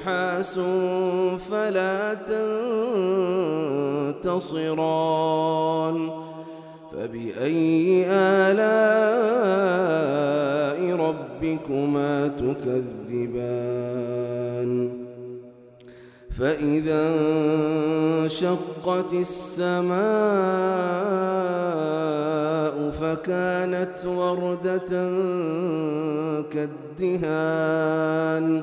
ونحاس فلا تنتصران فبأي آلاء ربكما تكذبان فإذا انشقت السماء فكانت وردة كالدهان